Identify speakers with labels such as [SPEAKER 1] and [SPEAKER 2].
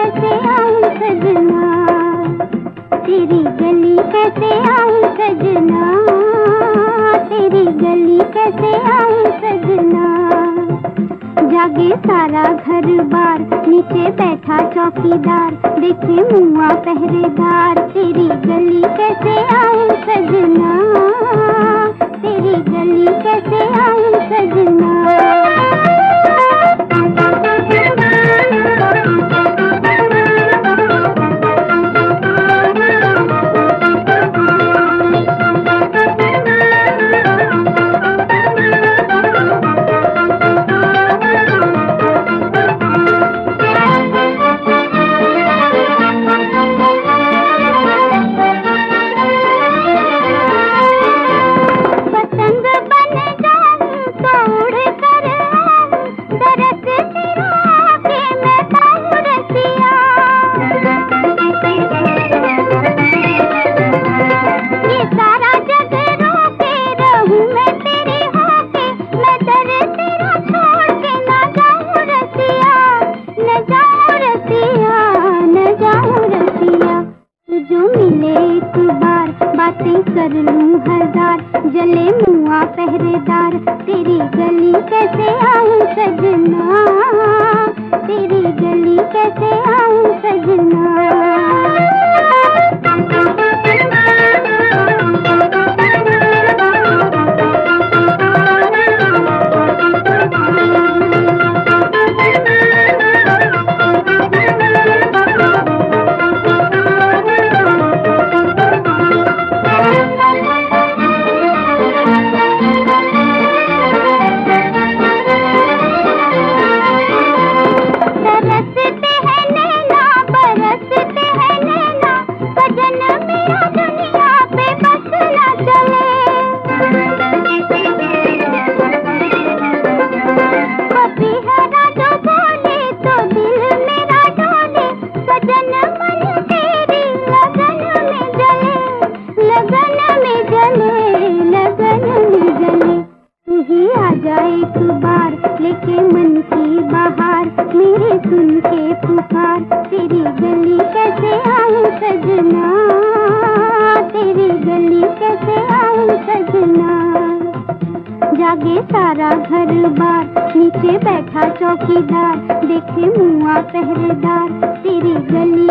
[SPEAKER 1] कैसे आऊँ सजना? तेरी गली कैसे आई सजना? तेरी गली कैसे आई सजना? जागे सारा घर बार, नीचे बैठा चौकीदार, देखे मुआ पहरेदार, तेरी गली कैसे कर लूँ हज़ार जले मुआ पह आ जा एक बार, लेके मन की बाहर, मेरे सुन के पुकार, तेरी गली कैसे आई सजना? तेरी गली कैसे आई सजना? जागे सारा घर बार, नीचे बैठा चौकीदार, देखे मुआ पहरेदार, तेरी गली